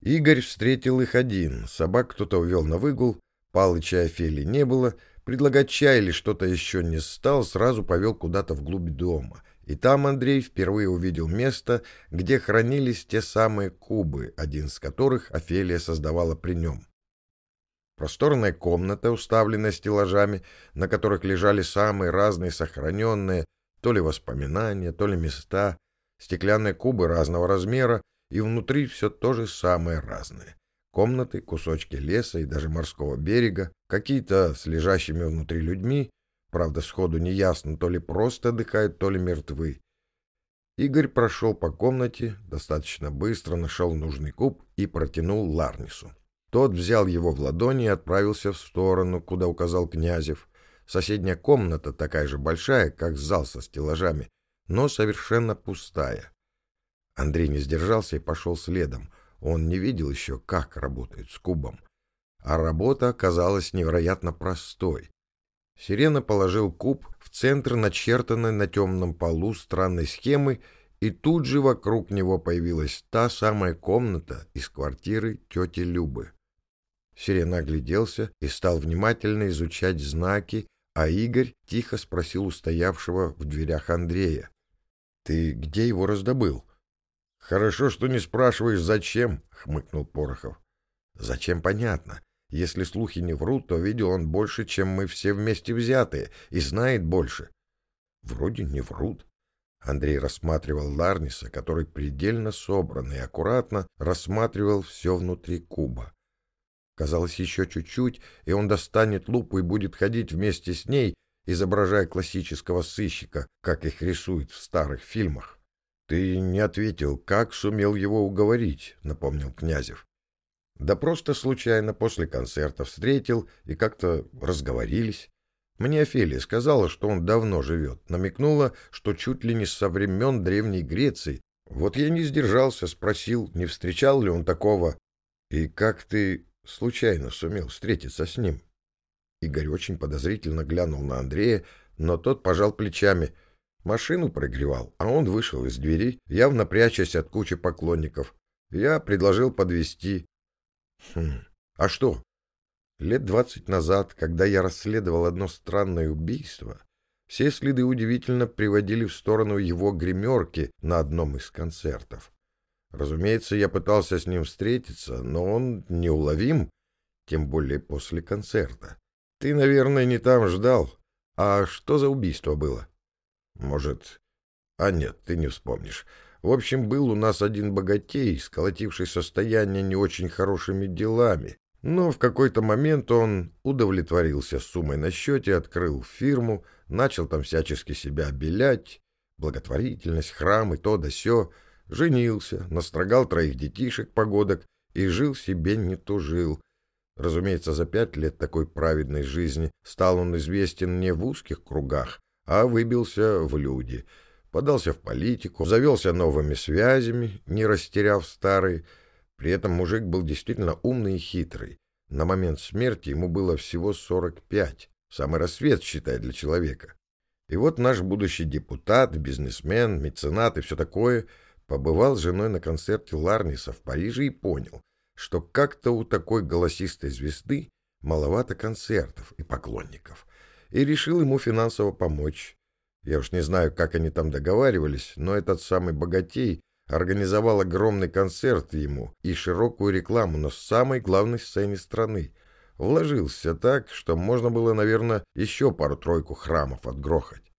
Игорь встретил их один, собак кто-то увел на выгул, Палыча и Офелии не было, предлагать чай или что-то еще не стал, сразу повел куда-то вглубь дома. И там Андрей впервые увидел место, где хранились те самые кубы, один из которых Офелия создавала при нем. Просторная комната, уставленная стеллажами, на которых лежали самые разные сохраненные, то ли воспоминания, то ли места, стеклянные кубы разного размера, и внутри все то же самое разное. Комнаты, кусочки леса и даже морского берега, какие-то с лежащими внутри людьми, правда, сходу не ясно, то ли просто отдыхают, то ли мертвы. Игорь прошел по комнате, достаточно быстро нашел нужный куб и протянул Ларнису. Тот взял его в ладони и отправился в сторону, куда указал Князев. Соседняя комната такая же большая, как зал со стеллажами, но совершенно пустая. Андрей не сдержался и пошел следом. Он не видел еще, как работают с кубом. А работа оказалась невероятно простой. Сирена положил куб в центр начертанной на темном полу странной схемы, и тут же вокруг него появилась та самая комната из квартиры тети Любы. Сирена огляделся и стал внимательно изучать знаки, а Игорь тихо спросил у стоявшего в дверях Андрея. — Ты где его раздобыл? — Хорошо, что не спрашиваешь, зачем, — хмыкнул Порохов. — Зачем, понятно. Если слухи не врут, то видел он больше, чем мы все вместе взятые, и знает больше. — Вроде не врут. Андрей рассматривал Ларниса, который предельно собранно и аккуратно рассматривал все внутри куба. Казалось, еще чуть-чуть, и он достанет лупу и будет ходить вместе с ней, изображая классического сыщика, как их рисуют в старых фильмах. — Ты не ответил, как сумел его уговорить, — напомнил Князев. — Да просто случайно после концерта встретил и как-то разговорились. Мне Офелия сказала, что он давно живет, намекнула, что чуть ли не со времен Древней Греции. Вот я не сдержался, спросил, не встречал ли он такого. — И как ты случайно сумел встретиться с ним. Игорь очень подозрительно глянул на Андрея, но тот пожал плечами. Машину прогревал, а он вышел из двери, явно прячась от кучи поклонников. Я предложил подвести. Хм, а что? Лет двадцать назад, когда я расследовал одно странное убийство, все следы удивительно приводили в сторону его гримерки на одном из концертов. Разумеется, я пытался с ним встретиться, но он неуловим, тем более после концерта. Ты, наверное, не там ждал. А что за убийство было? Может... А нет, ты не вспомнишь. В общем, был у нас один богатей, сколотивший состояние не очень хорошими делами. Но в какой-то момент он удовлетворился суммой на счете, открыл фирму, начал там всячески себя обелять, благотворительность, храм и то да сё — Женился, настрогал троих детишек погодок и жил себе не то жил. Разумеется, за пять лет такой праведной жизни стал он известен не в узких кругах, а выбился в люди. Подался в политику, завелся новыми связями, не растеряв старые. При этом мужик был действительно умный и хитрый. На момент смерти ему было всего 45. Самый рассвет, считай, для человека. И вот наш будущий депутат, бизнесмен, меценат и все такое — Побывал с женой на концерте Ларниса в Париже и понял, что как-то у такой голосистой звезды маловато концертов и поклонников, и решил ему финансово помочь. Я уж не знаю, как они там договаривались, но этот самый богатей организовал огромный концерт ему и широкую рекламу на самой главной сцене страны. Вложился так, что можно было, наверное, еще пару-тройку храмов отгрохать.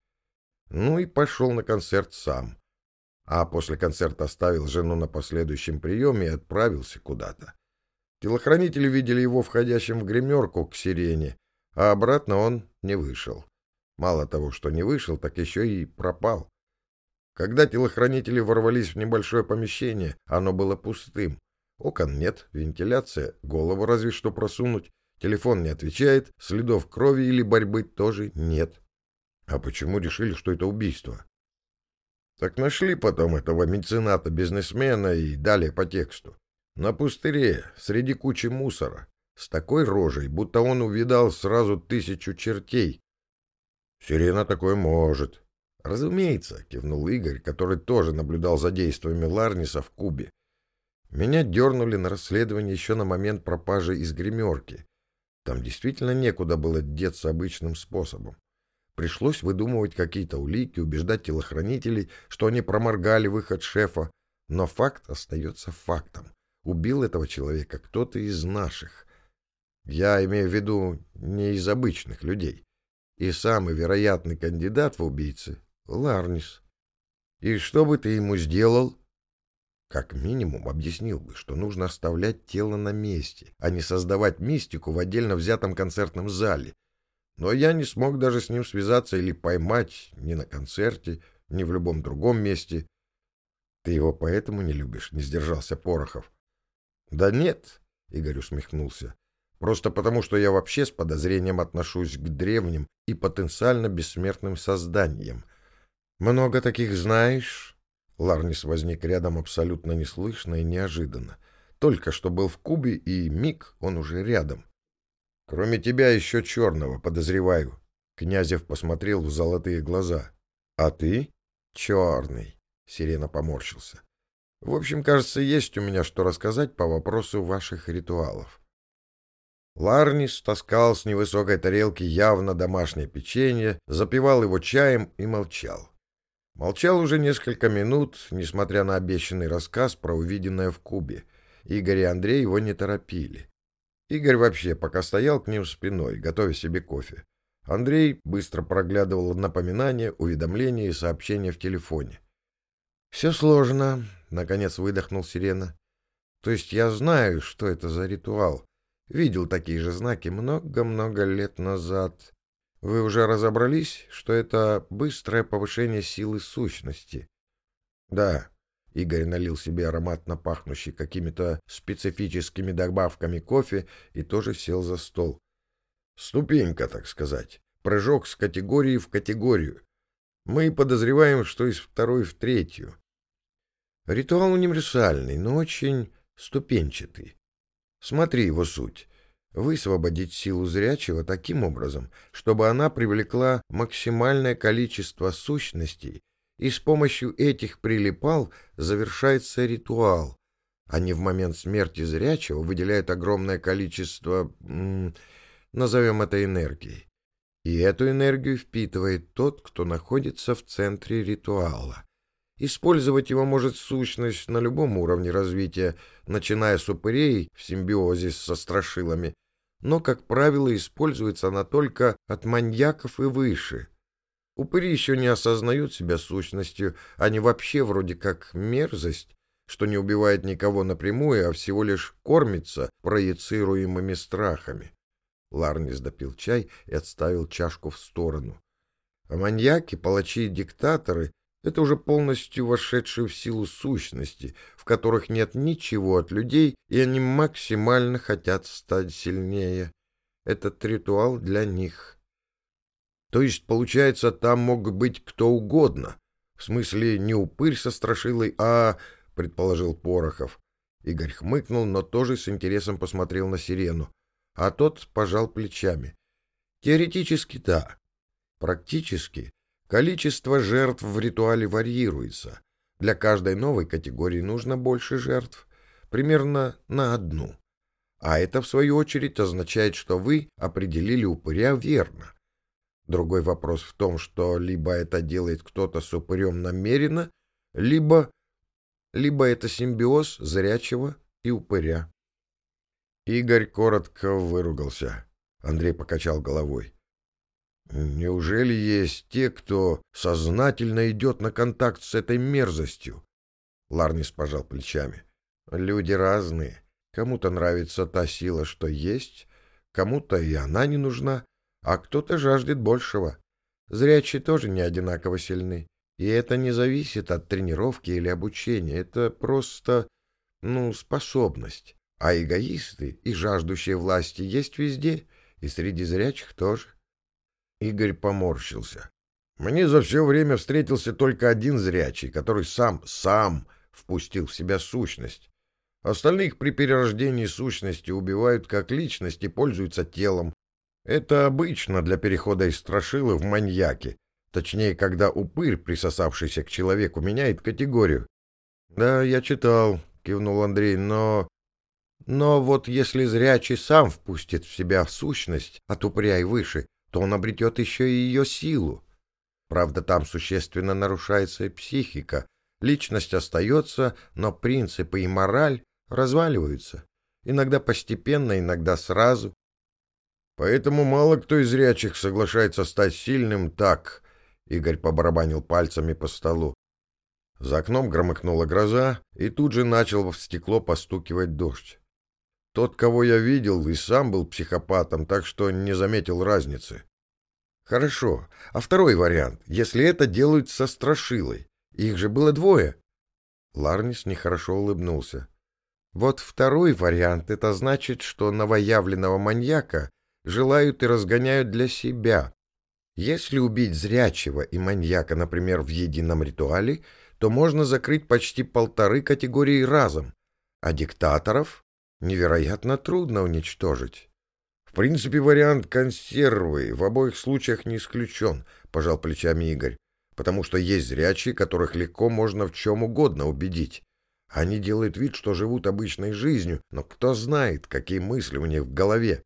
Ну и пошел на концерт сам а после концерта оставил жену на последующем приеме и отправился куда-то. Телохранители видели его входящим в гримерку к сирене, а обратно он не вышел. Мало того, что не вышел, так еще и пропал. Когда телохранители ворвались в небольшое помещение, оно было пустым. Окон нет, вентиляция, голову разве что просунуть, телефон не отвечает, следов крови или борьбы тоже нет. А почему решили, что это убийство? Так нашли потом этого мецената-бизнесмена и далее по тексту. На пустыре, среди кучи мусора, с такой рожей, будто он увидал сразу тысячу чертей. Сирена такое может. Разумеется, кивнул Игорь, который тоже наблюдал за действиями Ларниса в Кубе. Меня дернули на расследование еще на момент пропажи из гримерки. Там действительно некуда было деться обычным способом. Пришлось выдумывать какие-то улики, убеждать телохранителей, что они проморгали выход шефа. Но факт остается фактом. Убил этого человека кто-то из наших. Я имею в виду не из обычных людей. И самый вероятный кандидат в убийцы — Ларнис. И что бы ты ему сделал? Как минимум объяснил бы, что нужно оставлять тело на месте, а не создавать мистику в отдельно взятом концертном зале. Но я не смог даже с ним связаться или поймать ни на концерте, ни в любом другом месте. Ты его поэтому не любишь, не сдержался Порохов. Да нет, Игорь усмехнулся. Просто потому, что я вообще с подозрением отношусь к древним и потенциально бессмертным созданиям. Много таких знаешь? Ларнис возник рядом абсолютно неслышно и неожиданно. Только что был в Кубе, и миг он уже рядом. Кроме тебя еще черного, подозреваю. Князев посмотрел в золотые глаза. А ты? Черный. Сирена поморщился. В общем, кажется, есть у меня что рассказать по вопросу ваших ритуалов. Ларнис таскал с невысокой тарелки явно домашнее печенье, запивал его чаем и молчал. Молчал уже несколько минут, несмотря на обещанный рассказ про увиденное в Кубе. Игорь и Андрей его не торопили. Игорь вообще пока стоял к ним спиной, готовя себе кофе. Андрей быстро проглядывал напоминания, уведомления и сообщения в телефоне. «Все сложно», — наконец выдохнул Сирена. «То есть я знаю, что это за ритуал. Видел такие же знаки много-много лет назад. Вы уже разобрались, что это быстрое повышение силы сущности? Да. Игорь налил себе ароматно пахнущий какими-то специфическими добавками кофе и тоже сел за стол. Ступенька, так сказать. Прыжок с категории в категорию. Мы подозреваем, что из второй в третью. Ритуал универсальный, но очень ступенчатый. Смотри его суть высвободить силу зрячего таким образом, чтобы она привлекла максимальное количество сущностей, и с помощью этих прилипал завершается ритуал. Они в момент смерти зрячего выделяют огромное количество, назовем это энергией. И эту энергию впитывает тот, кто находится в центре ритуала. Использовать его может сущность на любом уровне развития, начиная с упырей в симбиозе со страшилами, но, как правило, используется она только от маньяков и выше. Упыри еще не осознают себя сущностью, они вообще вроде как мерзость, что не убивает никого напрямую, а всего лишь кормится проецируемыми страхами. Ларнис допил чай и отставил чашку в сторону. А маньяки, палачи и диктаторы это уже полностью вошедшие в силу сущности, в которых нет ничего от людей, и они максимально хотят стать сильнее. Этот ритуал для них. То есть, получается, там мог быть кто угодно. В смысле, не упырь со страшилой, а... — предположил Порохов. Игорь хмыкнул, но тоже с интересом посмотрел на сирену. А тот пожал плечами. Теоретически да. Практически Количество жертв в ритуале варьируется. Для каждой новой категории нужно больше жертв, примерно на одну. А это, в свою очередь, означает, что вы определили упыря верно. Другой вопрос в том, что либо это делает кто-то с упырем намеренно, либо... либо это симбиоз зрячего и упыря. Игорь коротко выругался. Андрей покачал головой. Неужели есть те, кто сознательно идет на контакт с этой мерзостью? Ларнис пожал плечами. Люди разные. Кому-то нравится та сила, что есть, кому-то и она не нужна, а кто-то жаждет большего. Зрячие тоже не одинаково сильны. И это не зависит от тренировки или обучения. Это просто, ну, способность. А эгоисты и жаждущие власти есть везде, и среди зрячих тоже. Игорь поморщился. Мне за все время встретился только один зрячий, который сам, сам впустил в себя сущность. Остальных при перерождении сущности убивают как личность и пользуются телом. Это обычно для перехода из страшилы в маньяки. Точнее, когда упырь, присосавшийся к человеку, меняет категорию. Да, я читал, — кивнул Андрей, — но... Но вот если зрячий сам впустит в себя сущность от упыря и выше, то он обретет еще и ее силу. Правда, там существенно нарушается и психика. Личность остается, но принципы и мораль разваливаются. Иногда постепенно, иногда сразу. Поэтому мало кто из зрячих соглашается стать сильным так. Игорь побарабанил пальцами по столу. За окном громыхнула гроза, и тут же начал в стекло постукивать дождь. Тот, кого я видел, и сам был психопатом, так что не заметил разницы. Хорошо. А второй вариант, если это делают со страшилой. Их же было двое. Ларнис нехорошо улыбнулся. Вот второй вариант — это значит, что новоявленного маньяка желают и разгоняют для себя. Если убить зрячего и маньяка, например, в едином ритуале, то можно закрыть почти полторы категории разом, а диктаторов невероятно трудно уничтожить. В принципе, вариант консервы в обоих случаях не исключен, пожал плечами Игорь, потому что есть зрячие, которых легко можно в чем угодно убедить. Они делают вид, что живут обычной жизнью, но кто знает, какие мысли у них в голове.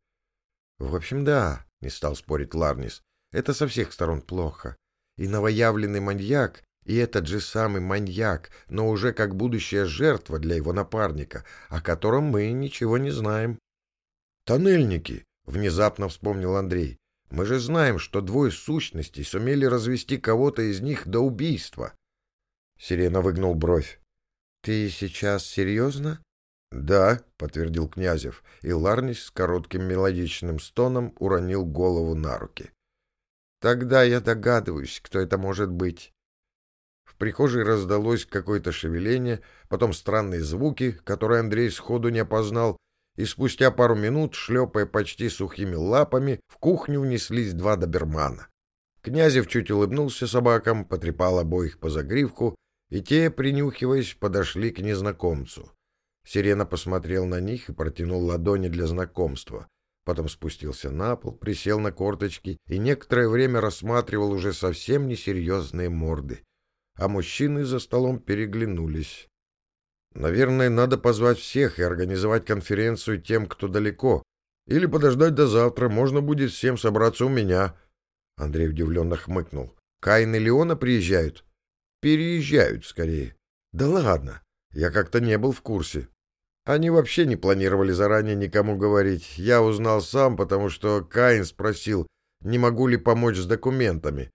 В общем, да, не стал спорить Ларнис, это со всех сторон плохо. И новоявленный маньяк и этот же самый маньяк, но уже как будущая жертва для его напарника, о котором мы ничего не знаем. «Тоннельники!» — внезапно вспомнил Андрей. «Мы же знаем, что двое сущностей сумели развести кого-то из них до убийства». Сирена выгнул бровь. «Ты сейчас серьезно?» «Да», — подтвердил Князев, и Ларнис с коротким мелодичным стоном уронил голову на руки. «Тогда я догадываюсь, кто это может быть. Прихожей раздалось какое-то шевеление, потом странные звуки, которые Андрей сходу не опознал, и спустя пару минут, шлепая почти сухими лапами, в кухню внеслись два добермана. Князев чуть улыбнулся собакам, потрепал обоих по загривку, и те, принюхиваясь, подошли к незнакомцу. Сирена посмотрел на них и протянул ладони для знакомства. Потом спустился на пол, присел на корточки и некоторое время рассматривал уже совсем несерьезные морды а мужчины за столом переглянулись. Наверное, надо позвать всех и организовать конференцию тем, кто далеко. Или подождать до завтра, можно будет всем собраться у меня. Андрей удивленно хмыкнул. Каин и Леона приезжают? Переезжают, скорее. Да ладно, я как-то не был в курсе. Они вообще не планировали заранее никому говорить. Я узнал сам, потому что Каин спросил, не могу ли помочь с документами.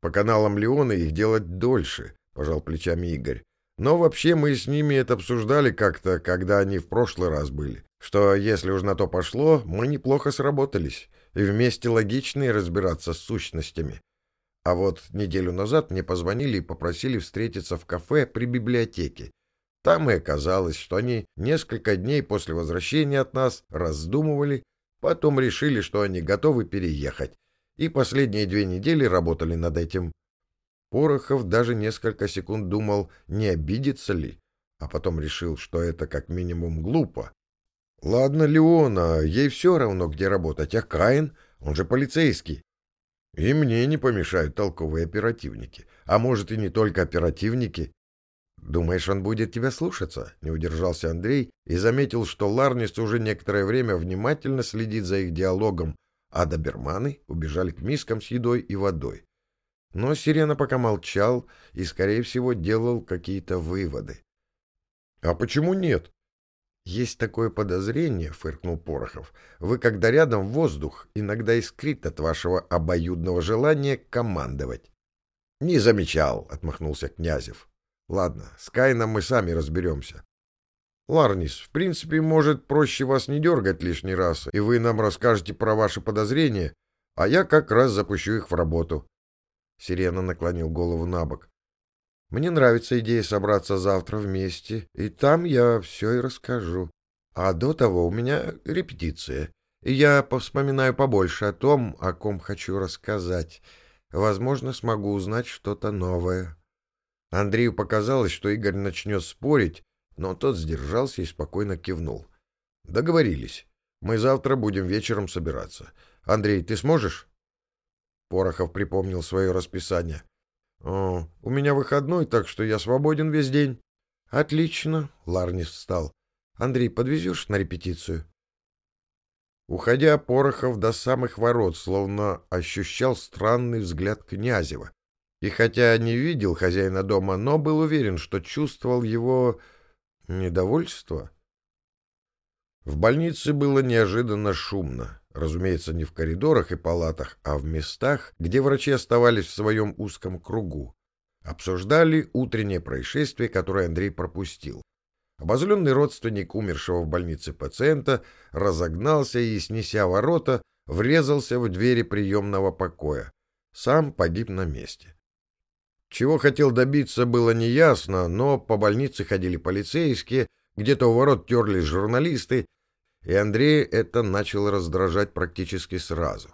По каналам Леона их делать дольше, — пожал плечами Игорь. Но вообще мы с ними это обсуждали как-то, когда они в прошлый раз были. Что, если уж на то пошло, мы неплохо сработались. И вместе логичнее разбираться с сущностями. А вот неделю назад мне позвонили и попросили встретиться в кафе при библиотеке. Там и оказалось, что они несколько дней после возвращения от нас раздумывали, потом решили, что они готовы переехать, и последние две недели работали над этим. Порохов даже несколько секунд думал, не обидится ли, а потом решил, что это как минимум глупо. Ладно, Леона, ей все равно, где работать, а Каин, он же полицейский. И мне не помешают толковые оперативники. А может, и не только оперативники. Думаешь, он будет тебя слушаться? Не удержался Андрей и заметил, что Ларнис уже некоторое время внимательно следит за их диалогом, а доберманы убежали к мискам с едой и водой. Но Сирена пока молчал и, скорее всего, делал какие-то выводы. — А почему нет? — Есть такое подозрение, — фыркнул Порохов. — Вы, когда рядом воздух, иногда искрит от вашего обоюдного желания командовать. — Не замечал, — отмахнулся Князев. — Ладно, с Кайном мы сами разберемся. Ларнис, в принципе, может, проще вас не дергать лишний раз, и вы нам расскажете про ваши подозрения, а я как раз запущу их в работу. Сирена наклонил голову на бок. Мне нравится идея собраться завтра вместе, и там я все и расскажу. А до того у меня репетиция, и я повспоминаю побольше о том, о ком хочу рассказать. Возможно, смогу узнать что-то новое. Андрею показалось, что Игорь начнет спорить, но тот сдержался и спокойно кивнул. «Договорились. Мы завтра будем вечером собираться. Андрей, ты сможешь?» Порохов припомнил свое расписание. «О, у меня выходной, так что я свободен весь день. Отлично, Ларнис встал. Андрей, подвезешь на репетицию? Уходя, Порохов до самых ворот, словно ощущал странный взгляд Князева. И хотя не видел хозяина дома, но был уверен, что чувствовал его недовольство. В больнице было неожиданно шумно. Разумеется, не в коридорах и палатах, а в местах, где врачи оставались в своем узком кругу. Обсуждали утреннее происшествие, которое Андрей пропустил. Обозленный родственник умершего в больнице пациента разогнался и, снеся ворота, врезался в двери приемного покоя. Сам погиб на месте. Чего хотел добиться, было неясно, но по больнице ходили полицейские, где-то у ворот терлись журналисты, и Андрея это начало раздражать практически сразу.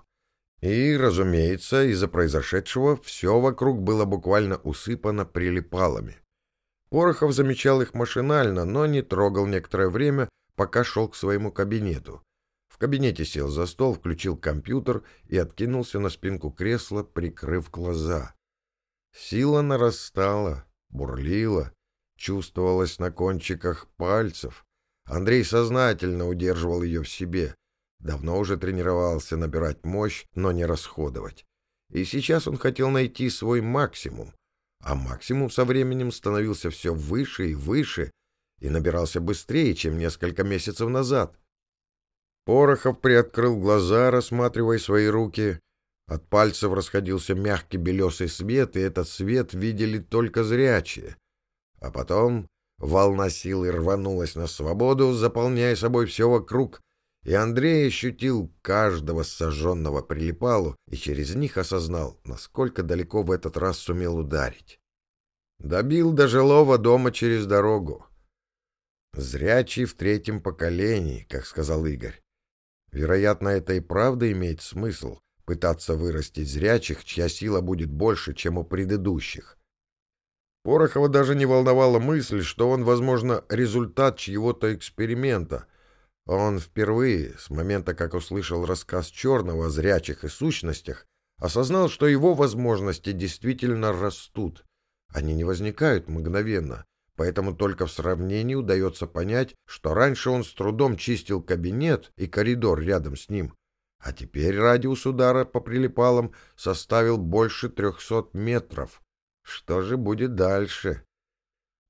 И, разумеется, из-за произошедшего все вокруг было буквально усыпано прилипалами. Порохов замечал их машинально, но не трогал некоторое время, пока шел к своему кабинету. В кабинете сел за стол, включил компьютер и откинулся на спинку кресла, прикрыв глаза. Сила нарастала, бурлила, чувствовалась на кончиках пальцев. Андрей сознательно удерживал ее в себе. Давно уже тренировался набирать мощь, но не расходовать. И сейчас он хотел найти свой максимум. А максимум со временем становился все выше и выше и набирался быстрее, чем несколько месяцев назад. Порохов приоткрыл глаза, рассматривая свои руки. От пальцев расходился мягкий белесый свет, и этот свет видели только зрячие. А потом волна силы рванулась на свободу, заполняя собой все вокруг, и Андрей ощутил каждого сожженного прилипалу и через них осознал, насколько далеко в этот раз сумел ударить. Добил до жилого дома через дорогу. Зрячий в третьем поколении, как сказал Игорь. Вероятно, это и правда имеет смысл — пытаться вырастить зрячих, чья сила будет больше, чем у предыдущих. Порохова даже не волновала мысль, что он, возможно, результат чьего-то эксперимента. Он впервые, с момента, как услышал рассказ Черного о зрячих и сущностях, осознал, что его возможности действительно растут. Они не возникают мгновенно, поэтому только в сравнении удается понять, что раньше он с трудом чистил кабинет и коридор рядом с ним, а теперь радиус удара по прилипалам составил больше трехсот метров. Что же будет дальше?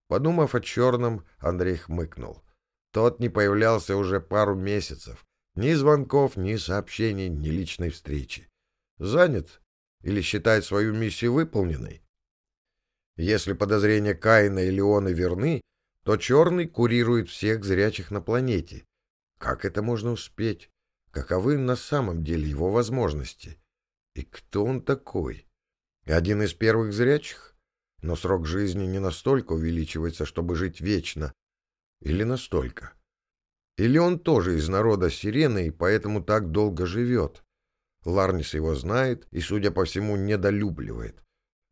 Подумав о черном, Андрей хмыкнул. Тот не появлялся уже пару месяцев. Ни звонков, ни сообщений, ни личной встречи. Занят или считает свою миссию выполненной? Если подозрения Каина и Леона верны, то черный курирует всех зрячих на планете. Как это можно успеть? Каковы на самом деле его возможности? И кто он такой? Один из первых зрячих? Но срок жизни не настолько увеличивается, чтобы жить вечно. Или настолько? Или он тоже из народа сирены и поэтому так долго живет? Ларнис его знает и, судя по всему, недолюбливает.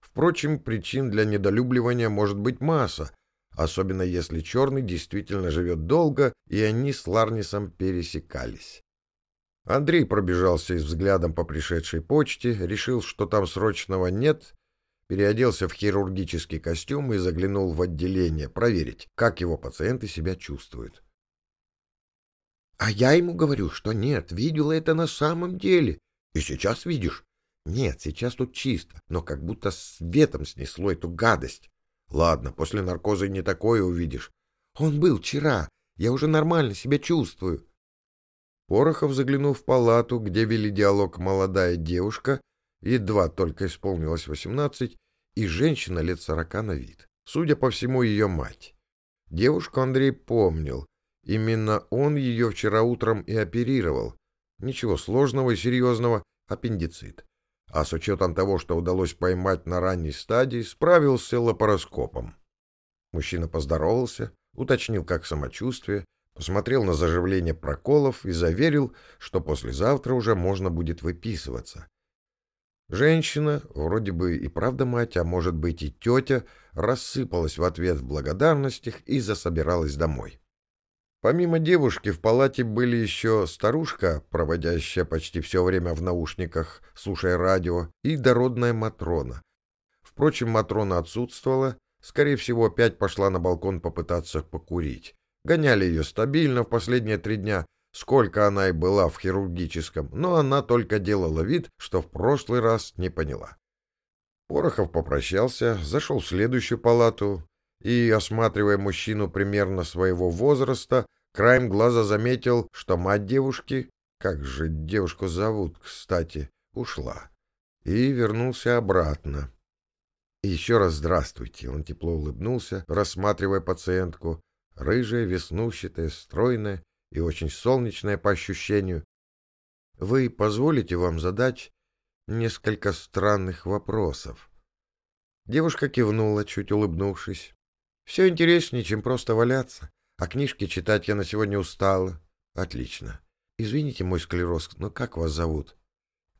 Впрочем, причин для недолюбливания может быть масса, особенно если черный действительно живет долго, и они с Ларнисом пересекались. Андрей пробежался взглядом по пришедшей почте, решил, что там срочного нет, переоделся в хирургический костюм и заглянул в отделение проверить, как его пациенты себя чувствуют. — А я ему говорю, что нет, видела это на самом деле. И сейчас видишь? Нет, сейчас тут чисто, но как будто светом снесло эту гадость. Ладно, после наркоза не такое увидишь. Он был вчера, я уже нормально себя чувствую. Порохов заглянул в палату, где вели диалог молодая девушка, едва только исполнилось восемнадцать, и женщина лет сорока на вид. Судя по всему, ее мать. Девушку Андрей помнил. Именно он ее вчера утром и оперировал. Ничего сложного и серьезного, аппендицит. А с учетом того, что удалось поймать на ранней стадии, справился лапароскопом. Мужчина поздоровался, уточнил, как самочувствие, посмотрел на заживление проколов и заверил, что послезавтра уже можно будет выписываться. Женщина, вроде бы и правда мать, а может быть и тетя, рассыпалась в ответ в благодарностях и засобиралась домой. Помимо девушки в палате были еще старушка, проводящая почти все время в наушниках, слушая радио, и дородная Матрона. Впрочем, Матрона отсутствовала, Скорее всего, опять пошла на балкон попытаться покурить. Гоняли ее стабильно в последние три дня, сколько она и была в хирургическом, но она только делала вид, что в прошлый раз не поняла. Порохов попрощался, зашел в следующую палату и, осматривая мужчину примерно своего возраста, краем глаза заметил, что мать девушки, как же девушку зовут, кстати, ушла, и вернулся обратно. Еще раз здравствуйте. Он тепло улыбнулся, рассматривая пациентку. Рыжая, веснущатая, стройная и очень солнечная по ощущению. Вы позволите вам задать несколько странных вопросов? Девушка кивнула, чуть улыбнувшись. Все интереснее, чем просто валяться. А книжки читать я на сегодня устала. Отлично. Извините мой склероз, но как вас зовут?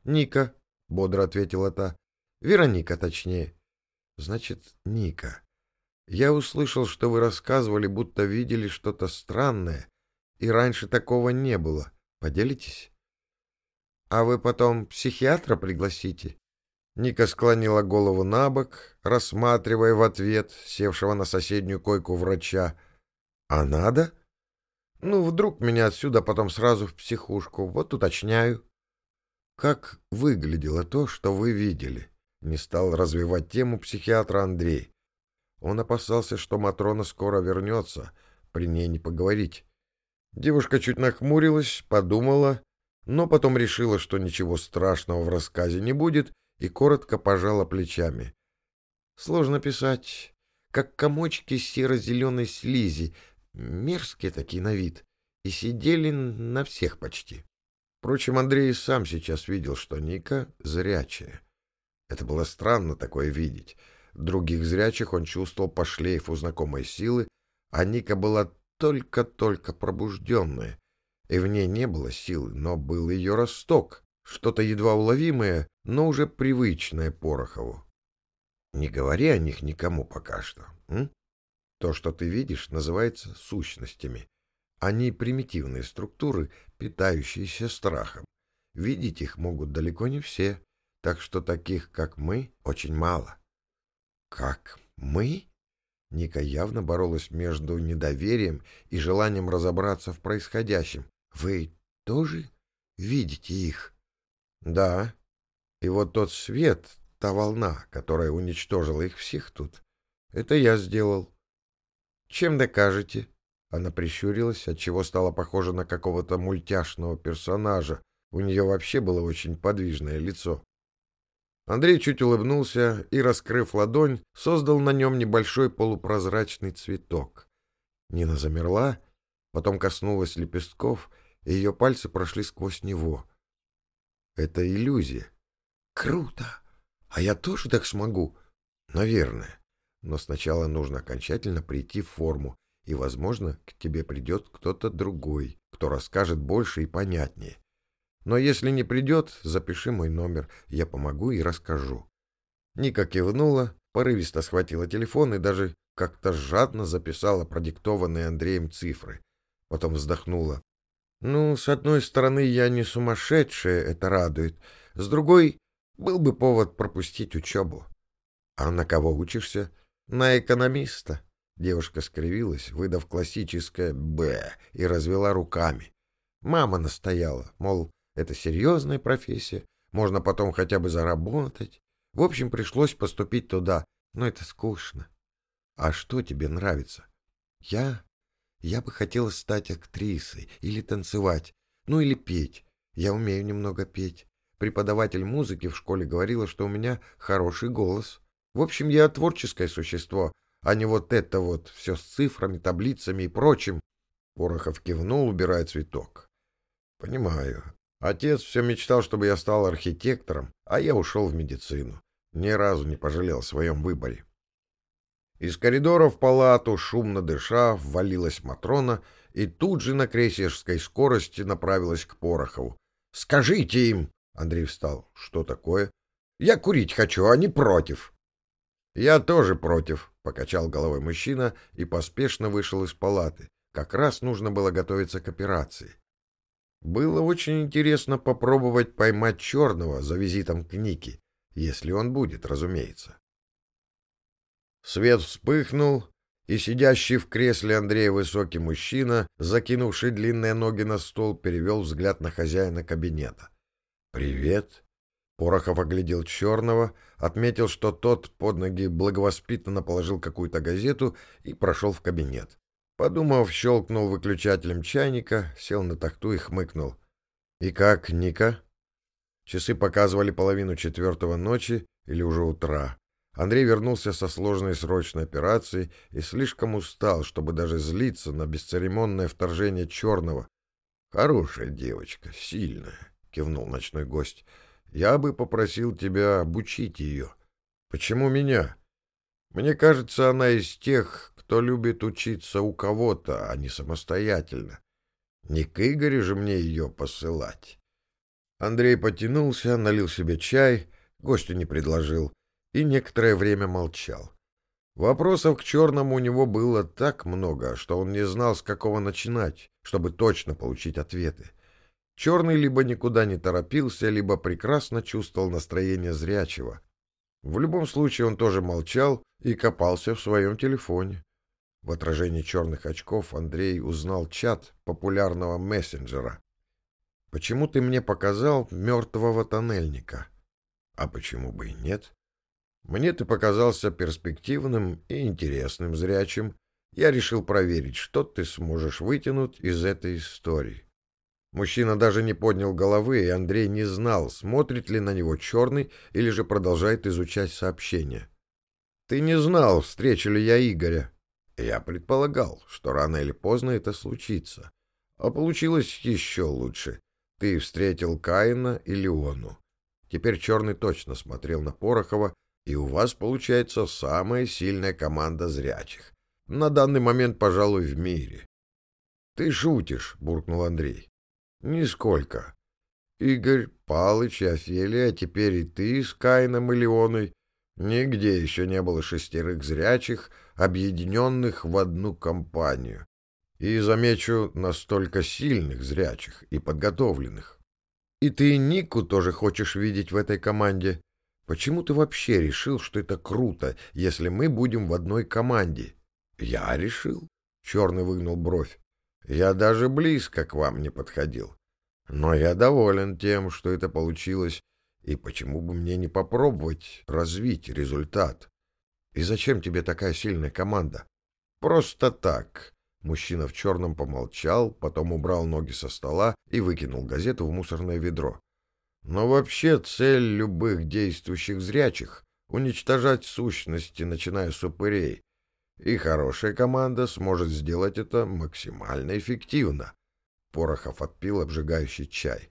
Ника, бодро ответила та. Вероника, точнее. Значит, Ника. Я услышал, что вы рассказывали, будто видели что-то странное, и раньше такого не было. Поделитесь? А вы потом психиатра пригласите? Ника склонила голову на бок, рассматривая в ответ севшего на соседнюю койку врача. А надо? Ну, вдруг меня отсюда потом сразу в психушку. Вот уточняю. Как выглядело то, что вы видели? Не стал развивать тему психиатра Андрей. Он опасался, что Матрона скоро вернется, при ней не поговорить. Девушка чуть нахмурилась, подумала, но потом решила, что ничего страшного в рассказе не будет, и коротко пожала плечами. Сложно писать. Как комочки серо-зеленой слизи, мерзкие такие на вид, и сидели на всех почти. Впрочем, Андрей сам сейчас видел, что Ника зрячая. Это было странно такое видеть. Других зрячих он чувствовал по шлейфу знакомой силы, а Ника была только-только пробужденная, и в ней не было силы, но был ее росток, что-то едва уловимое, но уже привычное Порохову. Не говори о них никому пока что. М? То, что ты видишь, называется сущностями. Они примитивные структуры, питающиеся страхом. Видеть их могут далеко не все так что таких, как мы, очень мало. Как мы? Ника явно боролась между недоверием и желанием разобраться в происходящем. Вы тоже видите их? Да. И вот тот свет, та волна, которая уничтожила их всех тут, это я сделал. Чем докажете? Она прищурилась, отчего стала похожа на какого-то мультяшного персонажа. У нее вообще было очень подвижное лицо. Андрей чуть улыбнулся и, раскрыв ладонь, создал на нем небольшой полупрозрачный цветок. Нина замерла, потом коснулась лепестков, и ее пальцы прошли сквозь него. Это иллюзия. Круто! А я тоже так смогу? Наверное. Но сначала нужно окончательно прийти в форму, и, возможно, к тебе придет кто-то другой, кто расскажет больше и понятнее. Но если не придет, запиши мой номер, я помогу и расскажу. Ника кивнула, порывисто схватила телефон и даже как-то жадно записала продиктованные Андреем цифры. Потом вздохнула. «Ну, с одной стороны, я не сумасшедшая, это радует. С другой, был бы повод пропустить учебу». «А на кого учишься?» «На экономиста». Девушка скривилась, выдав классическое «Б» и развела руками. Мама настояла, мол, это серьезная профессия, можно потом хотя бы заработать. В общем, пришлось поступить туда, но это скучно. А что тебе нравится? Я? Я бы хотела стать актрисой или танцевать, ну или петь. Я умею немного петь. Преподаватель музыки в школе говорила, что у меня хороший голос. В общем, я творческое существо, а не вот это вот все с цифрами, таблицами и прочим. Порохов кивнул, убирая цветок. Понимаю. Отец все мечтал, чтобы я стал архитектором, а я ушел в медицину. Ни разу не пожалел о своем выборе. Из коридора в палату, шумно дыша, ввалилась Матрона и тут же на крейсерской скорости направилась к Порохову. «Скажите им!» — Андрей встал. «Что такое?» «Я курить хочу, а не против». «Я тоже против», — покачал головой мужчина и поспешно вышел из палаты. Как раз нужно было готовиться к операции. Было очень интересно попробовать поймать черного за визитом к Нике, если он будет, разумеется. Свет вспыхнул, и сидящий в кресле Андрей высокий мужчина, закинувший длинные ноги на стол, перевел взгляд на хозяина кабинета. «Привет!» Порохов оглядел черного, отметил, что тот под ноги благовоспитанно положил какую-то газету и прошел в кабинет. Подумав, щелкнул выключателем чайника, сел на тахту и хмыкнул. «И как, Ника?» Часы показывали половину четвертого ночи или уже утра. Андрей вернулся со сложной срочной операцией и слишком устал, чтобы даже злиться на бесцеремонное вторжение черного. «Хорошая девочка, сильная», — кивнул ночной гость. «Я бы попросил тебя обучить ее». «Почему меня?» «Мне кажется, она из тех, кто любит учиться у кого-то, а не самостоятельно. Не к Игорю же мне ее посылать». Андрей потянулся, налил себе чай, гостю не предложил — и некоторое время молчал. Вопросов к черному у него было так много, что он не знал, с какого начинать, чтобы точно получить ответы. Черный либо никуда не торопился, либо прекрасно чувствовал настроение зрячего. В любом случае он тоже молчал и копался в своем телефоне. В отражении черных очков Андрей узнал чат популярного мессенджера. «Почему ты мне показал мертвого тоннельника?» «А почему бы и нет?» Мне ты показался перспективным и интересным зрячим. Я решил проверить, что ты сможешь вытянуть из этой истории. Мужчина даже не поднял головы, и Андрей не знал, смотрит ли на него черный или же продолжает изучать сообщение. «Ты не знал, встречу ли я Игоря?» «Я предполагал, что рано или поздно это случится. А получилось еще лучше. Ты встретил Каина и Леону». Теперь черный точно смотрел на Порохова, и у вас получается самая сильная команда зрячих. На данный момент, пожалуй, в мире. — Ты шутишь, — буркнул Андрей. — Нисколько. Игорь, Палыч и Офелия, а теперь и ты с Кайном и Леоной. Нигде еще не было шестерых зрячих, объединенных в одну компанию. И, замечу, настолько сильных зрячих и подготовленных. И ты Нику тоже хочешь видеть в этой команде? Почему ты вообще решил, что это круто, если мы будем в одной команде? Я решил. Черный выгнул бровь. Я даже близко к вам не подходил. Но я доволен тем, что это получилось, и почему бы мне не попробовать развить результат? И зачем тебе такая сильная команда? Просто так. Мужчина в черном помолчал, потом убрал ноги со стола и выкинул газету в мусорное ведро. Но вообще цель любых действующих зрячих — уничтожать сущности, начиная с упырей. И хорошая команда сможет сделать это максимально эффективно. Порохов отпил обжигающий чай.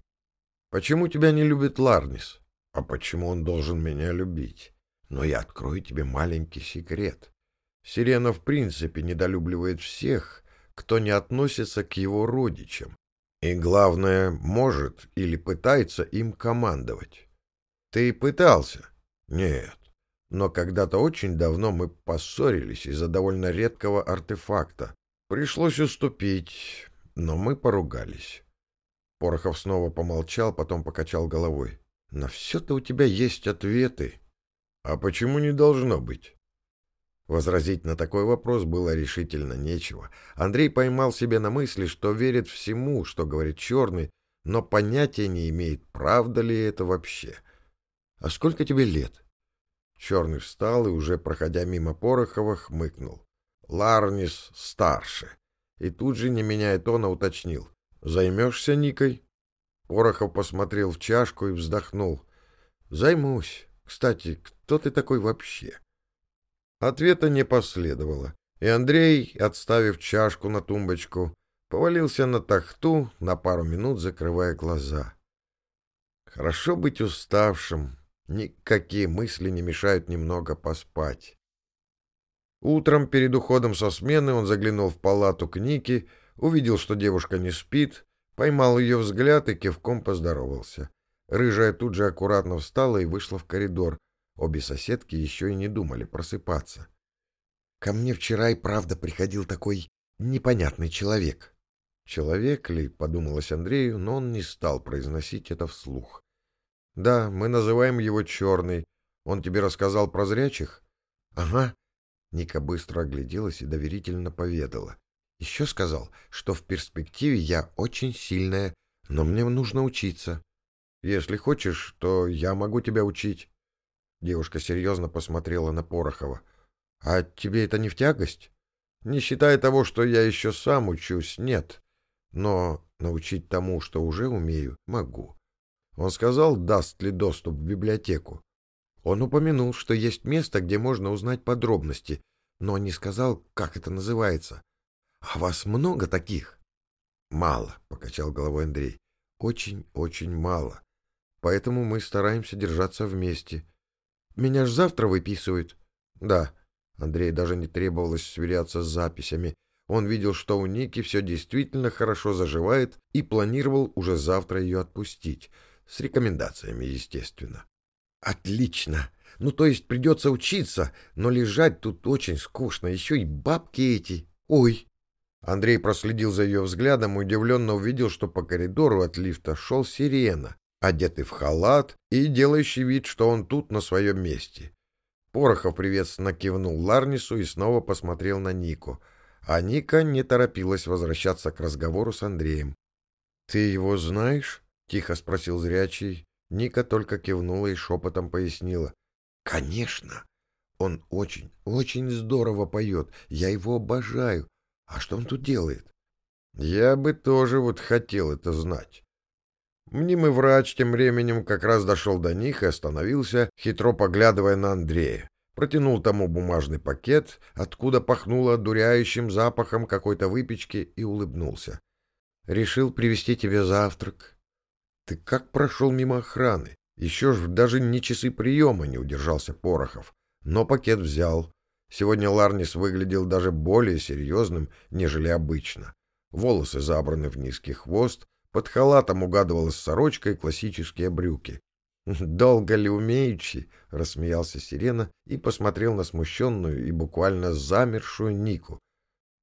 «Почему тебя не любит Ларнис?» «А почему он должен меня любить?» «Но я открою тебе маленький секрет. Сирена в принципе недолюбливает всех, кто не относится к его родичам. И главное, может или пытается им командовать. Ты пытался? Нет. Но когда-то очень давно мы поссорились из-за довольно редкого артефакта. Пришлось уступить, но мы поругались. Порохов снова помолчал, потом покачал головой. На все-то у тебя есть ответы. А почему не должно быть? Возразить на такой вопрос было решительно нечего. Андрей поймал себя на мысли, что верит всему, что говорит Черный, но понятия не имеет, правда ли это вообще. «А сколько тебе лет?» Черный встал и, уже проходя мимо Порохова, хмыкнул. «Ларнис старше». И тут же, не меняя тона, уточнил. «Займешься Никой?» Порохов посмотрел в чашку и вздохнул. «Займусь. Кстати, кто ты такой вообще?» Ответа не последовало, и Андрей, отставив чашку на тумбочку, повалился на тахту, на пару минут закрывая глаза. Хорошо быть уставшим, никакие мысли не мешают немного поспать. Утром перед уходом со смены он заглянул в палату к Нике, увидел, что девушка не спит, поймал ее взгляд и кивком поздоровался. Рыжая тут же аккуратно встала и вышла в коридор, Обе соседки еще и не думали просыпаться. Ко мне вчера и правда приходил такой непонятный человек. Человек ли, подумалось Андрею, но он не стал произносить это вслух. Да, мы называем его Черный. Он тебе рассказал про зрячих? Ага. Ника быстро огляделась и доверительно поведала. Еще сказал, что в перспективе я очень сильная, но мне нужно учиться. Если хочешь, то я могу тебя учить. Девушка серьезно посмотрела на Порохова. А тебе это не в тягость? Не считая того, что я еще сам учусь, нет. Но научить тому, что уже умею, могу. Он сказал, даст ли доступ в библиотеку. Он упомянул, что есть место, где можно узнать подробности, но не сказал, как это называется. А вас много таких? Мало, покачал головой Андрей. Очень-очень мало. Поэтому мы стараемся держаться вместе. Меня ж завтра выписывают. Да. Андрей даже не требовалось сверяться с записями. Он видел, что у Ники все действительно хорошо заживает и планировал уже завтра ее отпустить. С рекомендациями, естественно. Отлично. Ну, то есть придется учиться, но лежать тут очень скучно. Еще и бабки эти. Ой. Андрей проследил за ее взглядом и удивленно увидел, что по коридору от лифта шел сирена, одетый в халат и делающий вид, что он тут на своем месте. Порохов приветственно кивнул Ларнису и снова посмотрел на Нику. А Ника не торопилась возвращаться к разговору с Андреем. — Ты его знаешь? — тихо спросил зрячий. Ника только кивнула и шепотом пояснила. «Конечно! Он очень, очень здорово поет. Я его обожаю. А что он тут делает?» «Я бы тоже вот хотел это знать». Мнимый врач тем временем как раз дошел до них и остановился, хитро поглядывая на Андрея. Протянул тому бумажный пакет, откуда пахнуло дуряющим запахом какой-то выпечки, и улыбнулся. «Решил привезти тебе завтрак. Ты как прошел мимо охраны? Еще ж даже ни часы приема не удержался Порохов. Но пакет взял. Сегодня Ларнис выглядел даже более серьезным, нежели обычно. Волосы забраны в низкий хвост, под халатом угадывалась сорочка и классические брюки. «Долго ли умеючи?» — рассмеялся Сирена и посмотрел на смущенную и буквально замершую Нику.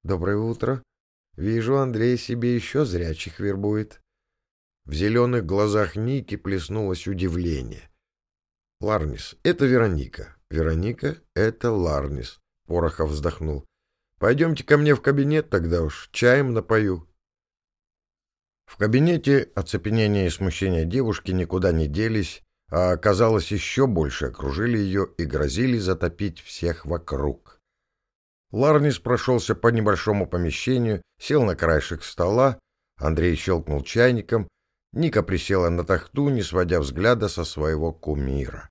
«Доброе утро. Вижу, Андрей себе еще зрячих вербует». В зеленых глазах Ники плеснулось удивление. «Ларнис, это Вероника. Вероника, это Ларнис», — Порохов вздохнул. «Пойдемте ко мне в кабинет тогда уж, чаем напою». В кабинете оцепенение и смущение девушки никуда не делись, а оказалось еще больше окружили ее и грозили затопить всех вокруг. Ларнис прошелся по небольшому помещению, сел на краешек стола, Андрей щелкнул чайником, Ника присела на тахту, не сводя взгляда со своего кумира.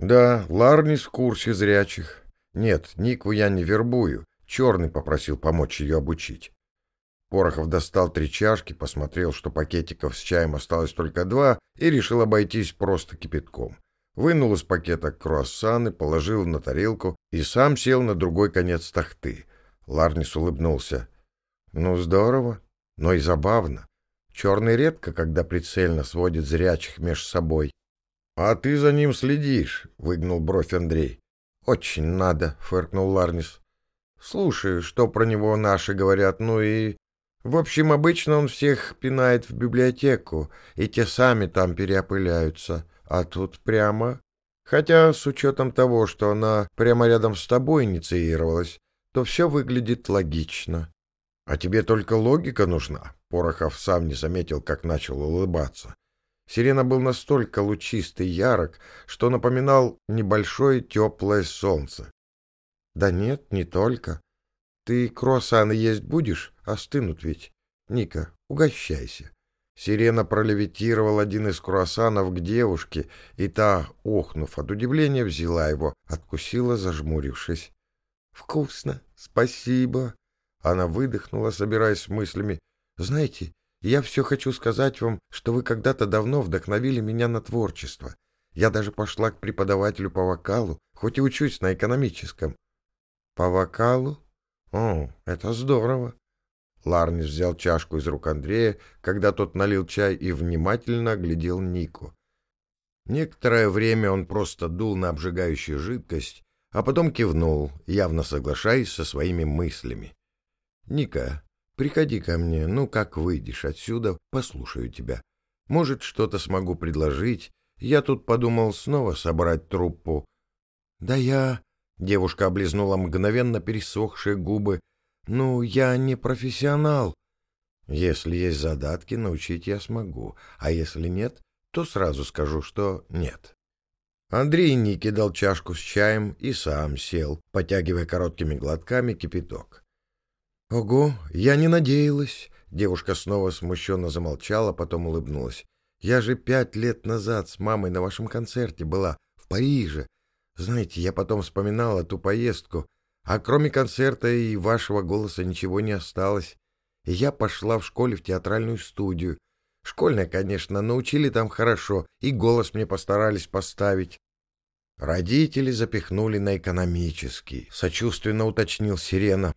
Да, Ларнис в курсе зрячих. Нет, Нику я не вербую. Черный попросил помочь ее обучить. Порохов достал три чашки, посмотрел, что пакетиков с чаем осталось только два, и решил обойтись просто кипятком. Вынул из пакета круассаны, положил на тарелку и сам сел на другой конец тахты. Ларнис улыбнулся. «Ну, здорово, но и забавно. Черный редко, когда прицельно сводит зрячих меж собой. — А ты за ним следишь, — выгнул бровь Андрей. — Очень надо, — фыркнул Ларнис. — Слушай, что про него наши говорят, ну и... В общем, обычно он всех пинает в библиотеку, и те сами там переопыляются. А тут прямо... Хотя, с учетом того, что она прямо рядом с тобой инициировалась, то все выглядит логично. А тебе только логика нужна. Порохов сам не заметил, как начал улыбаться. Сирена был настолько лучистый и ярок, что напоминал небольшое теплое солнце. — Да нет, не только. Ты круассаны есть будешь? Остынут ведь. Ника, угощайся. Сирена пролевитировал один из круассанов к девушке, и та, охнув от удивления, взяла его, откусила, зажмурившись. — Вкусно, спасибо. Она выдохнула, собираясь с мыслями. «Знаете, я все хочу сказать вам, что вы когда-то давно вдохновили меня на творчество. Я даже пошла к преподавателю по вокалу, хоть и учусь на экономическом». «По вокалу? О, это здорово!» Ларнис взял чашку из рук Андрея, когда тот налил чай и внимательно оглядел Нику. Некоторое время он просто дул на обжигающую жидкость, а потом кивнул, явно соглашаясь со своими мыслями. «Ника, приходи ко мне, ну, как выйдешь отсюда, послушаю тебя. Может, что-то смогу предложить. Я тут подумал снова собрать труппу». «Да я...» Девушка облизнула мгновенно пересохшие губы. «Ну, я не профессионал». «Если есть задатки, научить я смогу, а если нет, то сразу скажу, что нет». Андрей не кидал чашку с чаем и сам сел, потягивая короткими глотками кипяток. «Ого, я не надеялась!» Девушка снова смущенно замолчала, потом улыбнулась. «Я же пять лет назад с мамой на вашем концерте была, в Париже. Знаете, я потом вспоминала ту поездку, а кроме концерта и вашего голоса ничего не осталось. И я пошла в школе в театральную студию. Школьная, конечно, научили там хорошо, и голос мне постарались поставить. Родители запихнули на экономический, сочувственно уточнил Сирена.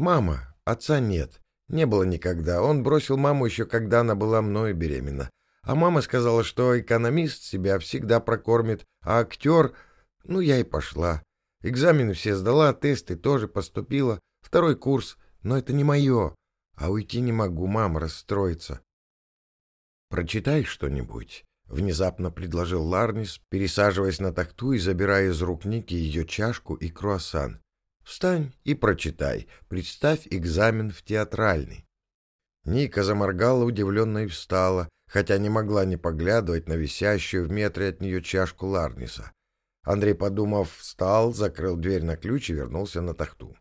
Мама, отца нет, не было никогда. Он бросил маму еще когда она была мною беременна. А мама сказала, что экономист себя всегда прокормит, а актер... Ну, я и пошла. Экзамены все сдала, тесты тоже поступила. Второй курс, но это не мое. А уйти не могу, мама расстроится. «Прочитай что-нибудь», — внезапно предложил Ларнис, пересаживаясь на тахту и забирая из рук Ники ее чашку и круассан. «Встань и прочитай. Представь экзамен в театральный». Ника заморгала удивленно и встала, хотя не могла не поглядывать на висящую в метре от нее чашку Ларниса. Андрей, подумав, встал, закрыл дверь на ключ и вернулся на тахту.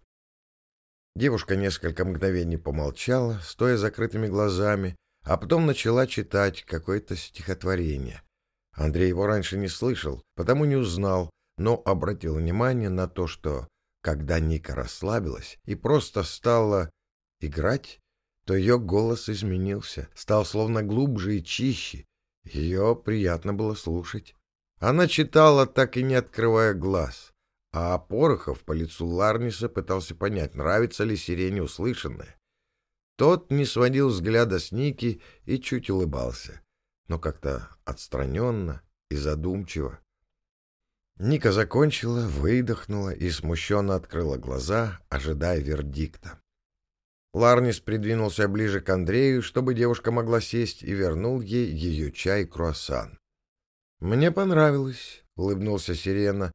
Девушка несколько мгновений помолчала, стоя закрытыми глазами, а потом начала читать какое-то стихотворение. Андрей его раньше не слышал, потому не узнал, но обратил внимание на то, что, когда Ника расслабилась и просто стала играть, то ее голос изменился, стал словно глубже и чище. Ее приятно было слушать. Она читала, так и не открывая глаз, а Порохов по лицу Ларниса пытался понять, нравится ли сирене услышанное. Тот не сводил взгляда с Ники и чуть улыбался, но как-то отстраненно и задумчиво. Ника закончила, выдохнула и смущенно открыла глаза, ожидая вердикта. Ларнис придвинулся ближе к Андрею, чтобы девушка могла сесть, и вернул ей ее чай и круассан. «Мне понравилось», — улыбнулся Сирена,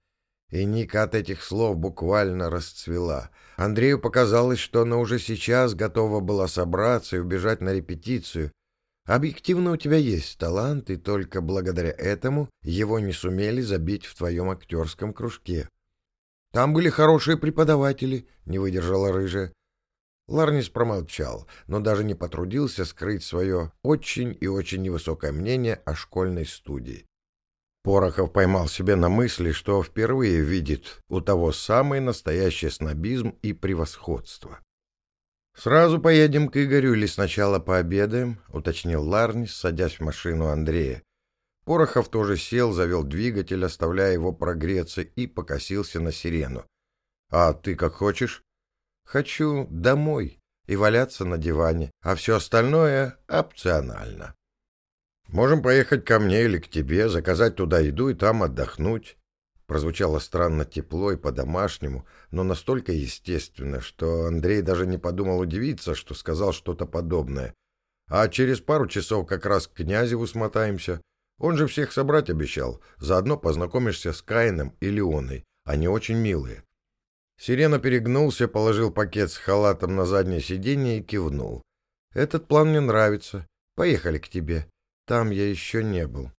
и Ника от этих слов буквально расцвела. Андрею показалось, что она уже сейчас готова была собраться и убежать на репетицию. Объективно у тебя есть талант, и только благодаря этому его не сумели забить в твоем актерском кружке. Там были хорошие преподаватели, не выдержала рыжая. Ларнис промолчал, но даже не потрудился скрыть свое очень и очень невысокое мнение о школьной студии. Порохов поймал себя на мысли, что впервые видит у того самый настоящий снобизм и превосходство. «Сразу поедем к Игорю или сначала пообедаем?» — уточнил Ларнис, садясь в машину Андрея. Порохов тоже сел, завел двигатель, оставляя его прогреться, и покосился на сирену. «А ты как хочешь?» «Хочу домой и валяться на диване, а все остальное опционально». Можем поехать ко мне или к тебе, заказать туда еду и там отдохнуть. Прозвучало странно тепло и по-домашнему, но настолько естественно, что Андрей даже не подумал удивиться, что сказал что-то подобное. А через пару часов как раз к князеву смотаемся. Он же всех собрать обещал. Заодно познакомишься с Каином и Леоной. Они очень милые. Сирена перегнулся, положил пакет с халатом на заднее сиденье и кивнул. «Этот план мне нравится. Поехали к тебе. Там я еще не был.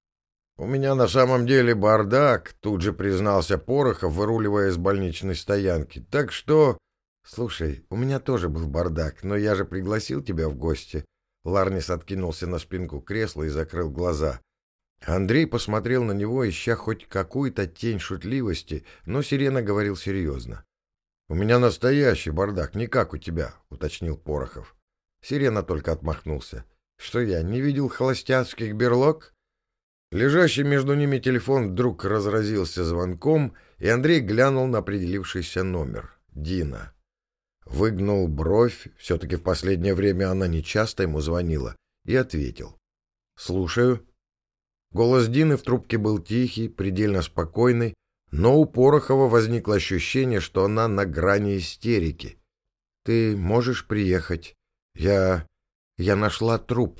«У меня на самом деле бардак», — тут же признался Порохов, выруливая из больничной стоянки. «Так что...» «Слушай, у меня тоже был бардак, но я же пригласил тебя в гости». Ларнис откинулся на спинку кресла и закрыл глаза. Андрей посмотрел на него, ища хоть какую-то тень шутливости, но Сирена говорил серьезно. «У меня настоящий бардак, не как у тебя», — уточнил Порохов. Сирена только отмахнулся. Что я, не видел холостяцких берлог? Лежащий между ними телефон вдруг разразился звонком, и Андрей глянул на определившийся номер. Дина. Выгнул бровь, все-таки в последнее время она нечасто ему звонила, и ответил. «Слушаю». Голос Дины в трубке был тихий, предельно спокойный, но у Порохова возникло ощущение, что она на грани истерики. «Ты можешь приехать? Я... Я нашла труп.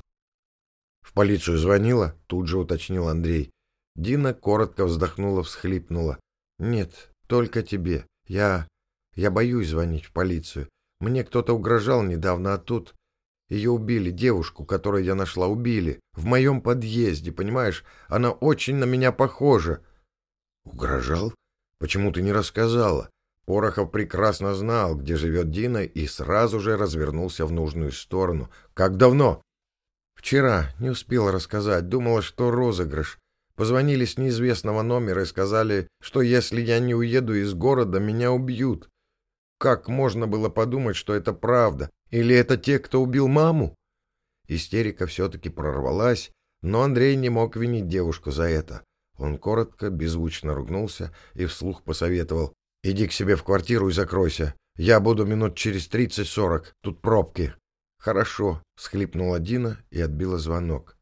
Полицию звонила? Тут же уточнил Андрей. Дина коротко вздохнула, всхлипнула. Нет, только тебе. Я... я боюсь звонить в полицию. Мне кто-то угрожал недавно, а тут... Ее убили, девушку, которую я нашла, убили. В моем подъезде, понимаешь? Она очень на меня похожа. Угрожал? Почему ты не рассказала? Порохов прекрасно знал, где живет Дина, и сразу же развернулся в нужную сторону. Как давно? Вчера. Не успела рассказать. Думала, что розыгрыш. Позвонили с неизвестного номера и сказали, что если я не уеду из города, меня убьют. Как можно было подумать, что это правда? Или это те, кто убил маму? Истерика все-таки прорвалась, но Андрей не мог винить девушку за это. Он коротко, беззвучно ругнулся и вслух посоветовал. «Иди к себе в квартиру и закройся. Я буду минут через тридцать-сорок. Тут пробки». «Хорошо», — схлипнула Дина и отбила звонок.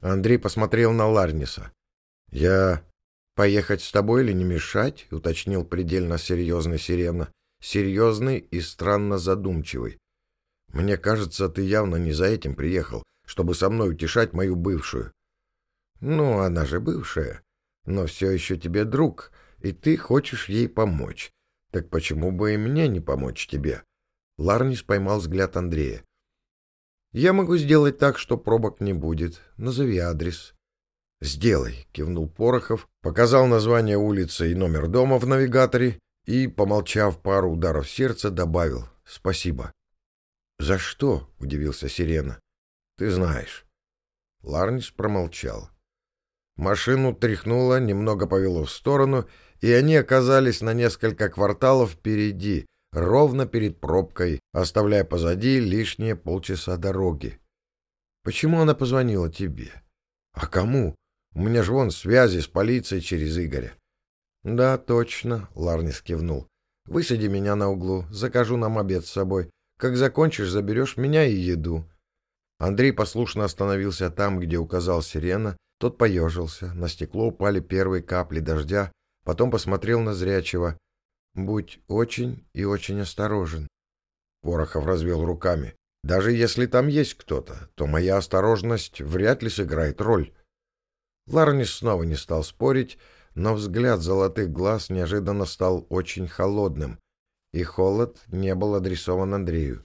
Андрей посмотрел на Ларниса. «Я поехать с тобой или не мешать?» — уточнил предельно серьезный Сирена. Серьезный и странно задумчивый. «Мне кажется, ты явно не за этим приехал, чтобы со мной утешать мою бывшую». «Ну, она же бывшая но все еще тебе друг, и ты хочешь ей помочь. Так почему бы и мне не помочь тебе?» Ларнис поймал взгляд Андрея. «Я могу сделать так, что пробок не будет. Назови адрес». «Сделай», — кивнул Порохов, показал название улицы и номер дома в навигаторе и, помолчав пару ударов сердца, добавил «Спасибо». «За что?» — удивился Сирена. «Ты знаешь». Ларнис промолчал. Машину тряхнуло, немного повело в сторону, и они оказались на несколько кварталов впереди, ровно перед пробкой, оставляя позади лишние полчаса дороги. «Почему она позвонила тебе?» «А кому? У меня же вон связи с полицией через Игоря». «Да, точно», — Ларнис кивнул. «Высади меня на углу, закажу нам обед с собой. Как закончишь, заберешь меня и еду». Андрей послушно остановился там, где указал сирена, тот поежился, на стекло упали первые капли дождя, потом посмотрел на зрячего. «Будь очень и очень осторожен». Порохов развел руками. «Даже если там есть кто-то, то моя осторожность вряд ли сыграет роль». Ларнис снова не стал спорить, но взгляд золотых глаз неожиданно стал очень холодным, и холод не был адресован Андрею.